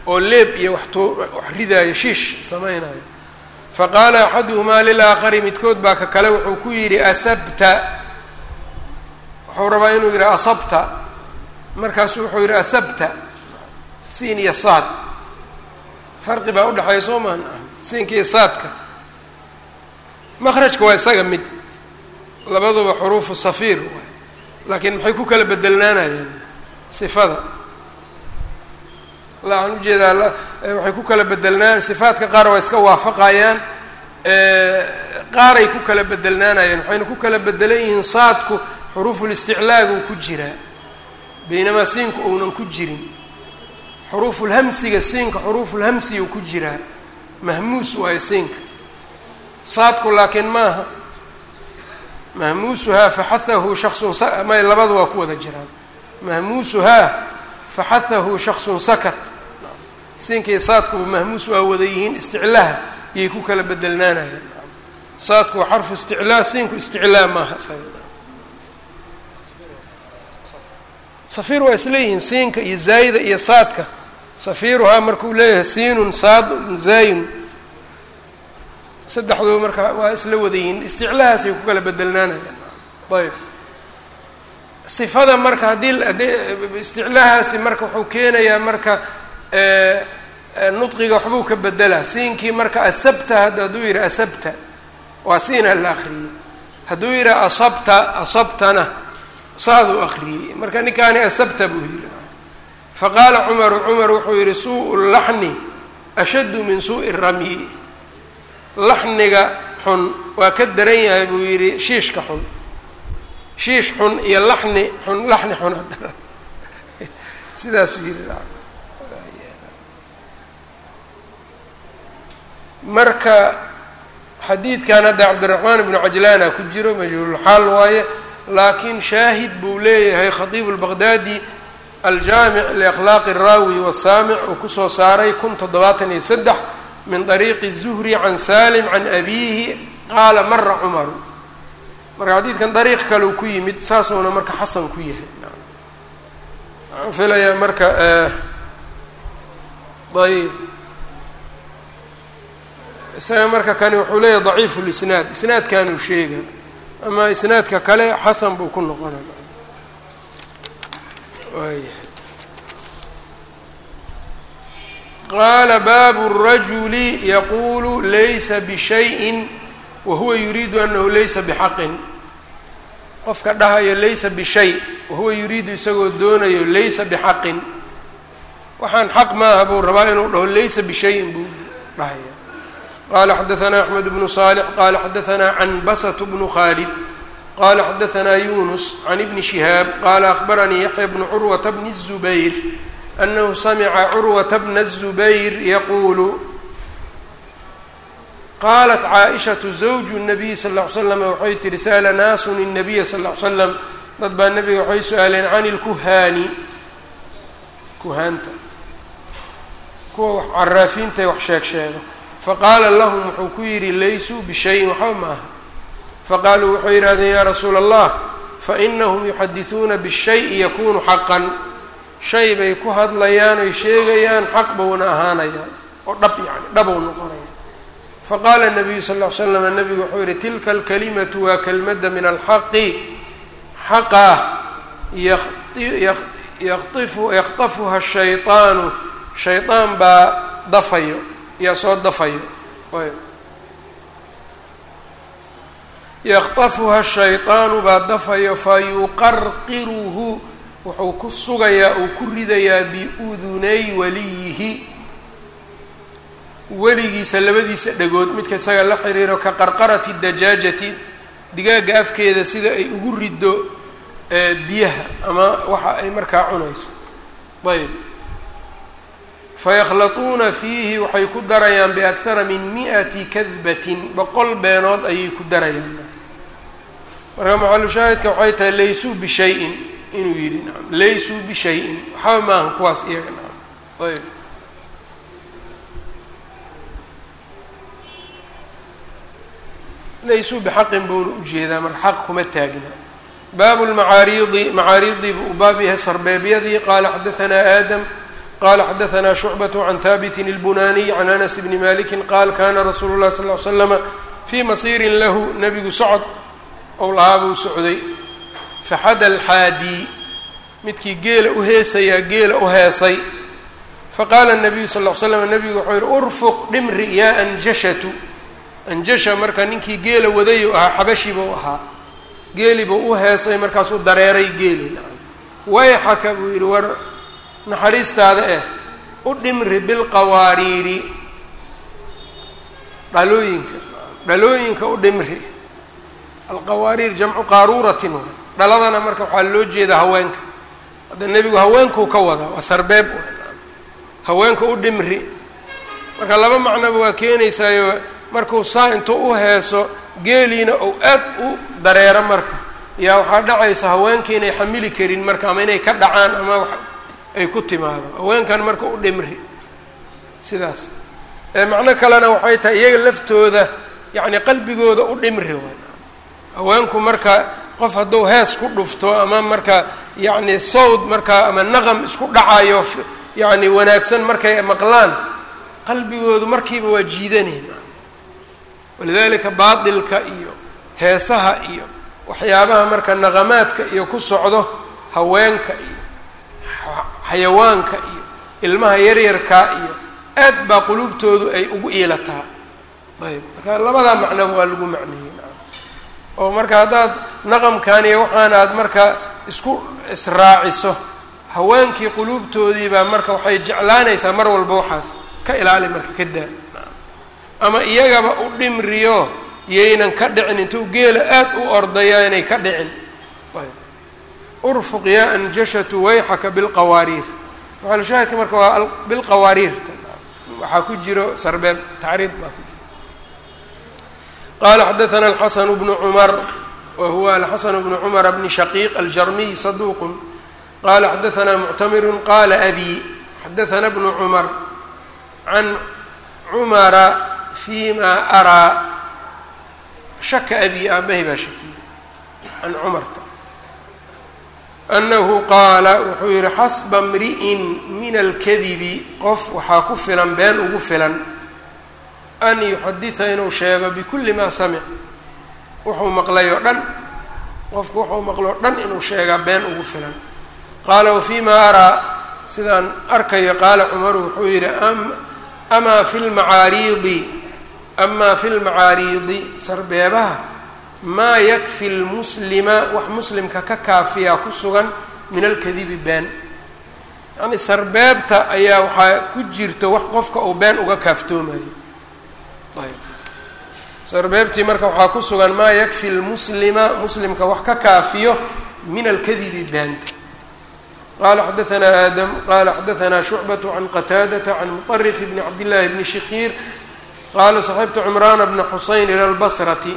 oo leeb iyo wax ridaayo shiish samaynayo. Faqaala axaduhumaa lilaakari midkood baa ka kale wuxuu ku yidhi asabta. Wuxuu rabaa inuu yidhi asabta. Markaasu wuxuu yidhi asabta. Siin iyo saad farqi baa udhexeeya soo maan ah. Siinka iyo saadka. Makrajka waa isaga mid labaduba xuruufu safiir laakiin maxay ku kala bedelnaanayaan sifada? Waxaan u jeedaa waxay ku kala bedelnaan sifaadka qaar waa iska waafaqayaan qaaray ku kala bedelnaanayaan waxayna ku kala bedelan yihiin saadku xuruufulisticlaaguu ku jiraa baynamaa siinku uunan ku jirin xuruufulhamsiga siinka xuruufulhamsiyuu ku jiraa mahmuus waayo siinka saadku laakiin maaha. Mahmuusuhaa faxahahu shaksun may labadu waa ku wada jiraan. Mahmuusuhaa faxahahu shaksun sakat. Siinkii saadkuba mahmuus waa wada yihiin isticlaaha yay ku kala bedelnaanayaan saadku xarfu isticlaa siinku isticlaa maaha safiir waa isleeyihiin siinka iyo zaayida iyo saadka safiiruhaa markuu leeyahay siinun saadun zaayun saddexdooda marka waa isla wada yihiin isticlahaasay ku kala bedelnaanayaan ayb sifada marka haddii haddii isticlaahaasi marka wuxuu keenayaa marka nudqiga waxbuu ka bedelaa siinkii marka asabta hadduu yidhi asabta waa siinaa la akriyey hadduu yidhi asabta asabtana saaduu akriyey marka ninkaani asabta buu yidhi faqaala cumaru cumar wuxuu yidhi suu laxni ashaddu min suu'i ramyi laxniga xun waa ka daran yahay buu yidhi shiishka xun. Shiish xun iyo laxni xun laxni xun (laughs) sidaasuu yidhi marka xadiidkan hadda cabdiraxmaan ibnu cajlaana ku jiro majhuulxaal waaye laakiin shaahid buu leeyahay khatiibu aljaamic liakhlaaqi araawi wasaamic uu ku soo saaray kun toddobaatan iyo saddex min ariiqi zuhri can salim can abiihi qaala mara cumaru marka xadiidkan dariiq kaleu ku yimid saasuuna marka xasan ku yahay waxaan filayaa marka ayb isaga marka kani wuxuu leeyahay daciifu lisnaad isnaadkanuu sheega ama isnaadka kale xasan buu ku noqonaya noqona qaala baabu الrajuli yaqulu laysa bishayin wahuwa yuriidu anahu laysa bixaqin qofka dhahayo laysa bishay wahuwa yuriidu isagoo doonayo laysa bixaqin waxaan xaq maaha buu rabaa inuu dhaho laysa bishayin buu dhahaya qala xadaثna axmed bnu صالح qala xadaثna canbasة bnu khaalid qala xadaثna yunus can ibni shihaab qala akhbaranii yaxya bnu curwata bni الزubayr anahu samca curwata bna الزubayr yaquulu qaalat caaئishaةu zawju الnabiy sal اه ly slam waxay tihi sa'la naasun الnabiya sal ly slam dad baa nebiga waxay su-aaleen can ilkuhaani kuhaanta kuwa wax caraafiinta wax sheeg sheego faqaala lahum wuxuu ku yidhi laysuu bishayin waxba ma aha faqaaluu waxay yidhahdeen yaa rasuula allah fainahum yuxadisuuna bishayi yakunu xaqan. Shay bay ku hadlayaan oy sheegayaan xaq bowna ahaanayaan oo dhab yani dhabow noqonaya. Faqaala nabiyu sal ll ly slam nabigu wuxuu yihi tilka alkalimatu waa kelmadda min alxaqi xaqa yaifu yaktafuha shayطaanu shayطaan baa dafayo yaa soo dafayo yaktafuha shayطaanu baa dafayo fayuqarqiruhu wuxuu ku sugayaa uu ku ridayaa biudunay waliyihi weligiisa labadiisa dhagood midka isaga la xiriiro ka qarqarati dajaajati digaagga afkeeda sida ay ugu riddo biyaha ama waxa ay markaa cunayso ayb fayakhlatuuna fiihi waxay ku darayaan biakhara min mi-ati kadbatin boqol beenood ayay ku darayaan marka maxalushaahidka waxay tahay laysuu bishayin inuu yidhi naam laysuu bishayin waxba maahan kuwaas iyaga naam. Ayb laysuu bixaqin buuna u jeedaa marka xaq kuma taagna. Baabu lmacaariidi macaariidii buu baab yahay sarbeebyadii qaala xadahanaa aadam qala xadahanaa shucbat can haabitin اlbunaaniy can anas bni maliki qaal kana rasuulu اlahi sal l slama fii masiirin lahu nabigu socod ou buu socday faxada alxaadi midkii geela u heesayaa geela u heesay. Faqaala nabiyu sal l slam nebigu wuxuu yihi urfuq dhimri yaa anjashatu. Anjasha marka ninkii geela wadayu ahaa xabashi buu ahaa. Geeli buu u heesay markaasuu dareeray geeli wayxaka buu yidhi war naxariistaada eh u dhimri bilqawaariiri. Dhalooyinka dhalooyinka u dhimri alqawaariir jamcu qaaruuratin dhaladana marka waxaa loo jeedaa haweenka. Hadda nebigu haweenkuu ka wadaa waa sarbeeb haweenka u dhimri. Marka laba macnoba waa keenaysaayo markuu saa intuu u heeso geeliina ou aad u dareero marka. Yaa waxaa dhacaysa haweenka inay xamili karin marka ama inay ka dhacaan ama wax ay ku timaado haweenkan marka u dhimri. Sidaas. Macno kalena waxay tahay iyaga laftooda yacni qalbigooda u dhimri waay haweenku marka qof hadduu hees ku dhufto ama marka yacni sawd marka ama naqam isku dhacayo yacni wanaagsan markay maqlaan qalbigoodu markiiba waa jiidaneen walidaalika baatilka iyo heesaha iyo waxyaabaha marka naqamaadka iyo ku socdo haweenka iyo xayawaanka iyo ilmaha yaryarkaa iyo aad baa quluubtoodu ay ugu iilataa. Ayb marka labadaa macnoba waa lagu macneeyey oo marka haddaad naqamkan iyo waxaan aad marka isku israaciso haweenkii quluubtoodii baa marka waxay jeclaanaysaa mar walba waxaas. Ka ilaali marka ka daa. Ama iyagaba u dhimriyo yaynan ka dhicin intuu geela aad u ordaya inay ka dhicin. Ayb. Urfuq yaa anjashatu wayxaka bilqawaariir. Maxalushaahidka marka waa bilqawaariir waxaa ku jiro sarbeeb tacriid baa ku jiro qala xadaana alxasan bnu cumar wa huwa alxasan bnu cumar bni shaqiiq aljarmiy saduuq qala xadaana muctamiru qala abi xadaana bnu cumar can cumara fima araa shaka abi aabahay baa shakiyey can cumarta anahu qaala wuxuu yihi xasba mri'in min alkadibi qof waxaa ku filan been ugu filan an yuxadida inuu sheego bikulli maa samic. Wuxuu maqlay oo dhan. Qofku wuxuu maqloo dhan inuu sheegaa been ugu filan. Qaala wafima araa sidaan arkayo qaala cumaru wuxuu yihi amaa fi lmacaariidi amaa fi lmacaariidi sarbeebaha? Maa yakfi lmuslima wax muslimka ka kaafiyaa ku sugan min alkadibi been. Yacni sarbeebta ayaa waxaa ku jirta wax qofka uu been uga kaaftoomayo ayb. Sarbeebtii marka waxaa ku sugan maa yakfi lmuslima muslimka wax ka kaafiyo min alkadibi beenta qala xadaanaa aadam qala xadaanaa shucbat can qataadata can muqarif bni cabdillaahi bni shikhiir qaala saxibtu cimraana bna xusayn ila lbasrati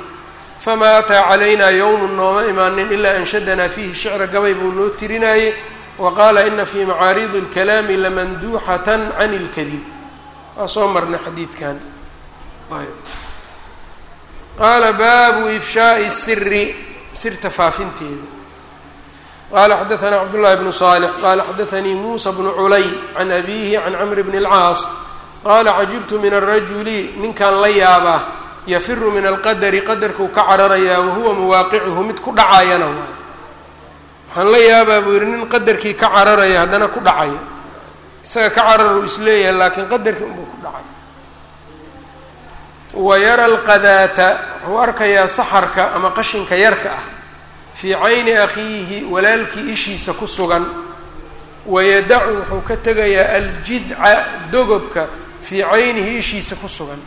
famaa ataa calaynaa yowmu nooma imaanin ilaa anshadanaa fiihi shicra gabay buu noo tirinaayey wa qaala ina fii macaaridi اlkalaami lamanduuxatan can اlkadib waa soo marnay xadiidkan qaala baabu ifshaaءi siri sirta faafinteeda qala xadaثna cabdالlahi bnu صالح qala xadaثanii musa bnu culay can abihi can cmr bn الcaas qaala cajibtu min الrajuli ninkan la yaabaa yafiru min alqadari qadarkuu ka cararayaa wahuwa mawaaqicuhu mid ku dhacayana waay waxaan la yaabaa buu yihi nin qadarkii ka cararaya haddana ku dhacaya isaga ka carar uu isleeyahay laakiin qadarkii unbuu ku dhacay wa yara alqadaata wuxuu arkayaa saxarka ama qashinka yarka ah fii cayni akhiihi walaalkii ishiisa ku sugan. Wayadacu wuxuu ka tegayaa aljidca dogobka fii caynihi ishiisa ku sugan.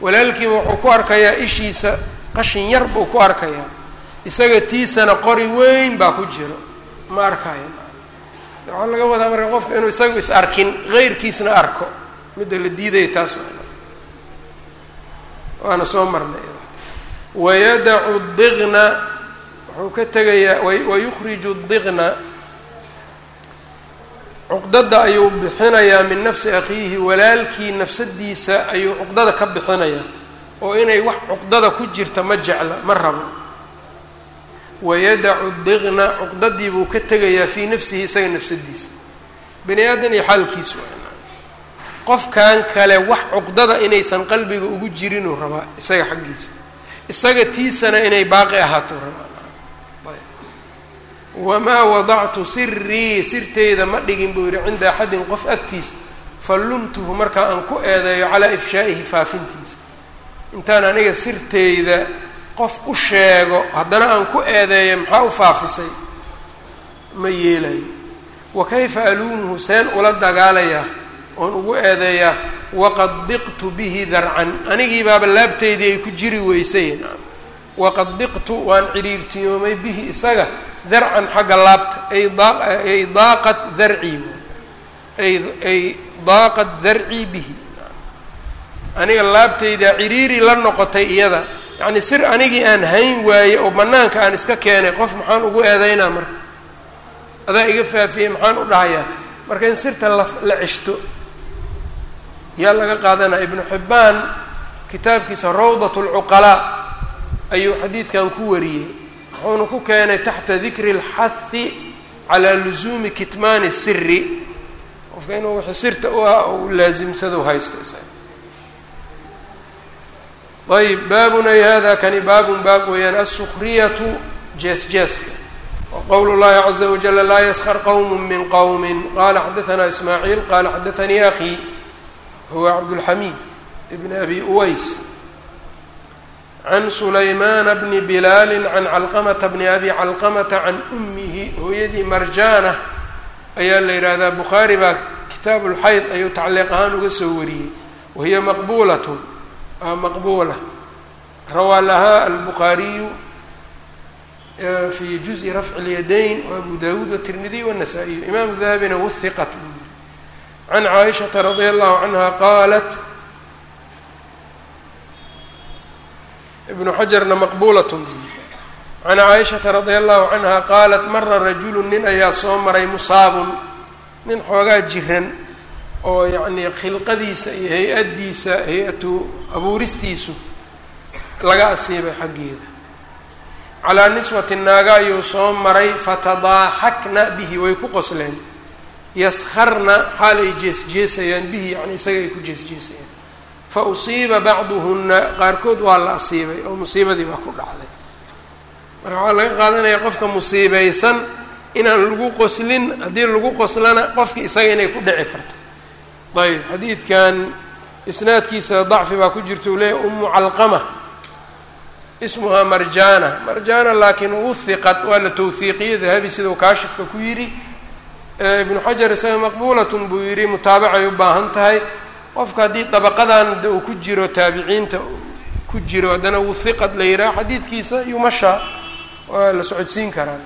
Walaalkiiba wuxuu ku arkayaa ishiisa qashin yar buu ku arkayaa. Isaga tiisana qori weyn baa ku jiro ma arkaayo. Waxaa laga wadaa marka qofka inuu isaga is arkin heyrkiisna arko. Midda la diidaya taas waana soo marnay. Wayadacu diqna wuxuu ka tegayaa wayukhriju diqna cuqdada ayuu bixinayaa min nafsi akhiihi walaalkii nafsadiisa ayuu cuqdada ka bixinayaa oo inay wax cuqdada ku jirta ma jecla ma rabo. Wayadacu diqna cuqdadii buu ka tegayaa fii nafsihi isaga nafsadiisa. Bani aadan iyo xaalkiisu qofkan kale wax cuqdada inaysan qalbiga ugu jirinuu rabaa isaga xaggiisa. Isaga tiisana inay baaqi ahaato rabaa. Wamaa wadactu sirii sirteyda ma dhigin buu yihi cinda axadin qof agtiisa fallumtuhu markaa aan ku eedeeyo calaa ifshaa'ihi faafintiisa. Intaan aniga sirteyda qof u sheego haddana aan ku eedeeyo maxaa u faafisay? Ma yeelayo. Wa kayfa aluumuhu seen ula dagaalayaa oon ugu eedeeyaa waqad diqtu bihi darcan. Anigii baaba laabteydii ay ku jiri weysay. Waqad diqtu waan ciriirtiyoomay bihi isaga darcan xagga laabta ay ay daaqat darcii ay ay daaqat darcii bihi. Aniga laabtaydaa ciriiri la noqotay iyada. Yacni sir anigii aan hayn waaye oo banaanka aan iska keenay qof maxaan ugu eedeynaa marka? Adaa iga faafiyey maxaan u dhahayaa? Marka in sirta la la ceshto yaa laga qaadanaya ibnu xibbaan kitaabkiisa rawdat lcuqalaa ayuu xadiidkan ku wariyey wuxuuna ku keenay taxta dikri اlxahi calaa lusuumi kitmaani siri qofka inuu wixii sirta u ah u laasimsado haysto isaga ayb baabun ay hada kani baabun baab weeyaan alsukriyatu jees jeeska waqowl اllahi caza wajala laa yaskar qowm min qowmi qala xadaثna ismaaciil qala xadaثanii akii huwa cabdاlxamiid bn abi uways can sulaymaana bni bilaali can calqamata bni abi calqamata can umihi hooyadii marjaana ayaa la yidhaahdaa bukhaari baa kitaabu lxayd ayuu tacliiq ahaan uga soo wariyey wahiya maqbuulatun aa maqbuula rawaa lahaa albukhaariyu fi juزءi rafci اlyadayn wabu dawuud watirmidiy wالnasaa-iyu imaamu dahabina wuhiqat buu yiri can caaishata radia allahu canha qaalat ibnu xajarna maqbuulatun can caaishata radia allahu canha qaalat mara rajulu nin ayaa soo maray musaabun nin xoogaa jiran oo yacnii khilqadiisa iyo hay'addiisa hay'atu abuuristiisu laga asiibay xaggeeda calaa niswati naaga ayuu soo maray fatadaaxakna bihi way ku qosleen yaskharna xaal ay jeesjeesayaan bihi yacni isaga ku jeesjeesayaan. Fa usiiba bacduhunna qaarkood waa la asiibay oo musiibadii baa ku dhacday. Marka waxaa laga qaadanaya qofka musiibeysan inaan lagu qoslin haddii lagu qoslana qofkii isaga inay ku dhici karto. Ayb xadiidkan isnaadkiisa dacfi baa ku jirta uu leeyahy umu calqama ismuhaa marjana marjana laakiin wuhiqat waa la tawhiiqiyey dahabi sidau kaashifka ku yidhi ibnu xajar isaga maqbuulatun buu yidhi mutaabacay u baahan tahay. Qofka haddii dabaqadan de uu ku jiro taabiciinta ku jiro haddana wuhiqad la yidhaha xadiidkiisa yumasha waa la socodsiin karaa.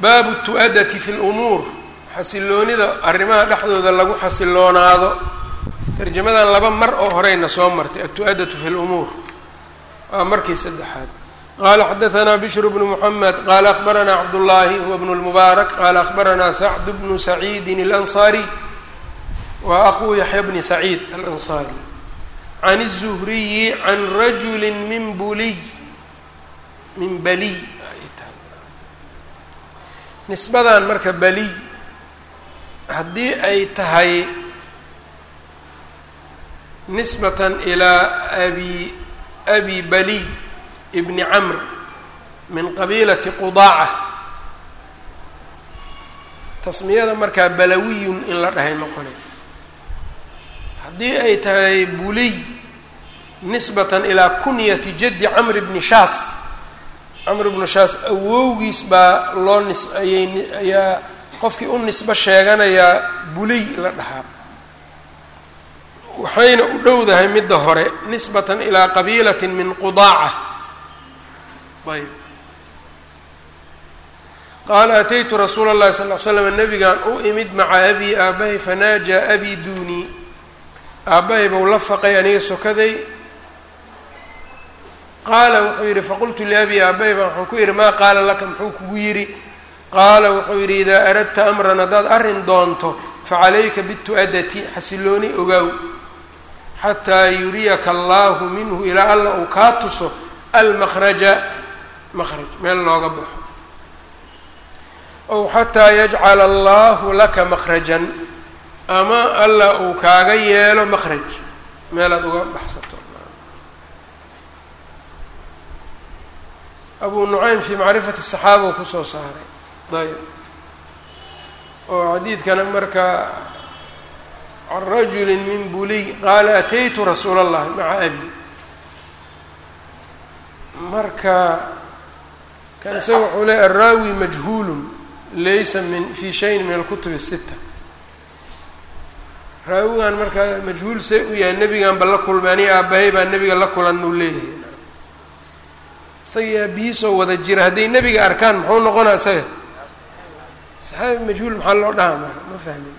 Baabu tu-adati fi lumuur xasiloonida arrimaha dhexdooda lagu xasiloonaado. Tarjamadan laba mar oo horeyna soo martay atu-adatu fi lumuur. Waa markii saddexaad qala xadaanaa bishr bnu mxamed qala akbaranaa cabdullaahi huwa bnu lmubaarak qala akbaranaa sacd bnu saciidin alansaari wa aquu yaxya bni saciid alansaari can الzuhriyi can rajuli min buliy min baliy nisbadan marka baliy haddii ay tahay nisbatan ilaa abi abi baliy bni camr min qabiilati qudaaca. Tasmiyada markaa balawiyun in la dhahay noqonay haddii ay tahay buliy nisbatan ilaa kunyati jaddi camr bni shaas. Camr bnu shaas awowgiis baa loo nis ayay ayaa qofkii u nisbo sheeganayaa buliy la dhahaa. Waxayna u dhowdahay midda hore nisbatan ilaa qabiilatin min qudaaca ayb qaala ataytu rasuula اllahi sal ly slam nabigaan u imid maca abi aabbahay fanaaja abi duunii aabbahay bau la faqay aniga sokaday. Qaala wuxuu yidhi faqultu liabi aabbahay baa waxaan ku yidhi maa qaala laka? Muxuu kugu yidhi. Qaala wuxuu yidhi idaa aradta amran haddaad arrin doonto facalayka bitu-adati xasilooni ogaaw xataa yuriyaka allaahu minhu ilaa alla uu kaa tuso almakhraja makhraj meel looga baxo. Ow xataa yajcala allahu laka makhrajan ama alla uu kaaga yeelo makhraj meelaad uga baxsato. Abu nucaym fii macrifati saxaaba uu ku soo saaray. Ayb oo xadiidkana marka can rajuli min buliy qaala ataytu rasuula allahi maca abi. Marka kan isaga wuxuu leey araawi majhuulun laysa min fi shayin min alkutub الsita raawigan marka majhuul see u yahay nebigan ba la kulmay aniga aabahay baa nebiga la kulan uu leeyahay. Isaga aabihiisoo wada jira hadday nebiga arkaan muxuu noqonaa isaga? Saxaabi majhuul maxaa loo dhahaa? Ma fahmin.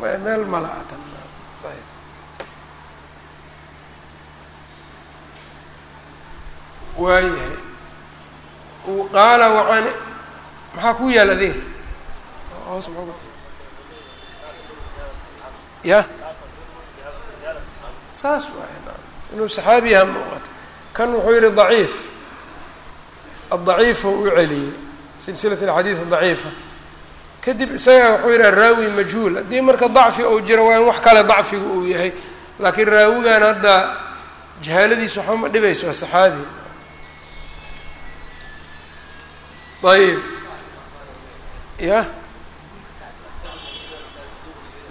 Meel ayb waayahay. Qaala waaan maxaa ku yaal adiga? Ya? Saas waay inuu saxaabiyaha muuqato kan wuxuu yihi daciif. Adaciifa u celiyey. Silsilat alxadiid daciifa. Kadib isaga wuxuu yihi araawi majhuul. Haddii marka dacfi uu jiro waa in wax kale dacfiga uu yahay. Laakiin raawigan hadda jahaaladiisu waxba ma dhibayso saxaabi ayb ya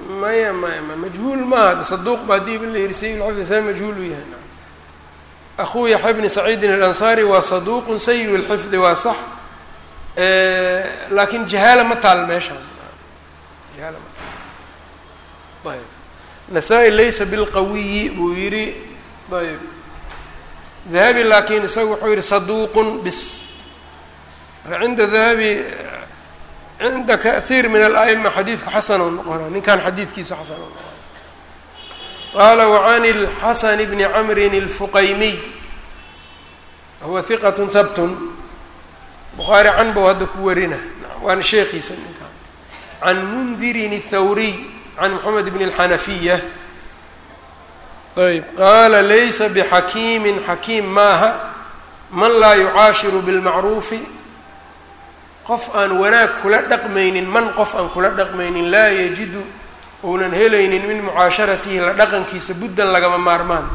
maya maya ma majhuul maaha saduuq ba haddii la yihi sayi lxafdi saa majhuul u yahay akuu yaxya bni saciidin alansaari waa saduuqun sayi lxifdi waa sax laakiin jahaala ma taal meeshaan jahaala ma taal ayb nasaa-i laysa bilqawiyi buu yidhi ayb dahabi laakiin isaga wuxuu yihi saduuqun bis cinda dahabi cinda kahiir min ala'ima xadiidku xasan u noqona ninkan xadiidkiisa xasan u noqona qaala wacan اlxasan bni camrin اlfuqaymiy huwa hiqat habtun bukhaari can bou hadda ku warina waana sheekhiisa ninkan can mundirin الthawriy can moxamed bn اlxanafiya ayb qaala laysa bxakiimi xakiim maaha man laa yucaashiru bilmacruufi qof aan wanaag kula dhaqmaynin man qof aan kula dhaqmaynin laa yajidu uunan helaynin min mucaasharatihi la dhaqankiisa buddan lagama maarmaan.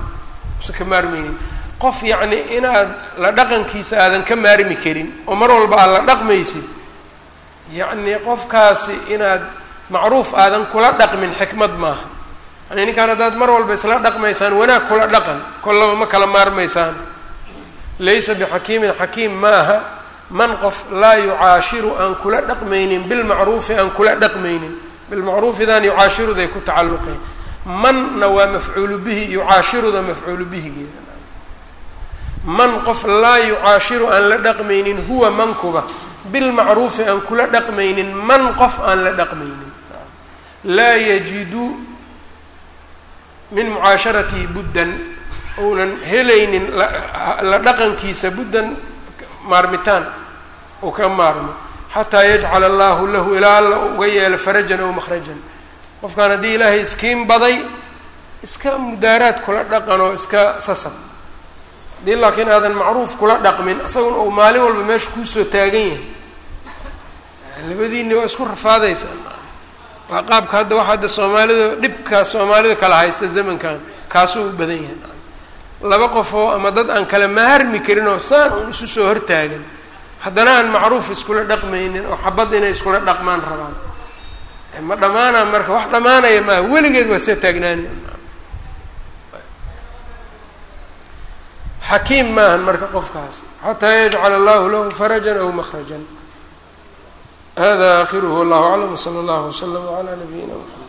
Usan ka maarmaynin. Qof yacni inaad la dhaqankiisa aadan ka maarmi karin oo mar walba aad la dhaqmaysid yacni qofkaasi inaad macruuf aadan kula dhaqmin xikmad maaha. Yani ninkaan haddaad mar walba isla dhaqmaysaan wanaag kula dhaqan kollaba ma kala maarmaysaan. Laysa bixakiimin xakiim maaha man qof laa yucaashiru aan kula dhaqmaynin bilmacruufi aan kula dhaqmaynin bilmacruufidan yucaashiruday ku tacalluqeen. Manna waa mafcuulu bihi yucaashiruda mafcuulu bihigeeda man qof laa yucaashiru aan la dhaqmaynin huwa mankuba bilmacruufi aan kula dhaqmaynin man qof aan la dhaqmaynin. Laa yajidu min mucaasharatihi buddan uunan helaynin la dhaqankiisa buddan maarmitaan uu ka maarmo xataa yajcala allahu lahu ilaa alla uga yeelo farajan ow makhrajan. Qofkaan haddii ilaahay iskiin baday iska mudaaraad kula dhaqan oo iska sasab. Haddii laakiin aadan macruuf kula dhaqmin isaguna uu maalin walba meesha kuusoo taagan yahay. Labadiinni waa isku rafaadaysaa waa qaabka hadda waxa hadda soomaalida dhibkaas soomaalida kala haysta zamankan kaasuu u badan yahay laba qofoo ama dad aan kala maharmi karin oo saan uun isu soo hortaagan haddana aan macruuf iskula dhaqmaynin oo xabad inay iskula dhaqmaan rabaan. Ma dhammaanaa marka wax dhammaanaya maaha weligeed waa see taagnaani. Xakiim maahan marka qofkaasi xataa yajcala allahu lahu farajan aw makhrajan. Hada akhiruhu wallahu aclam wsala allahu waslama calaa nabiyina mxamed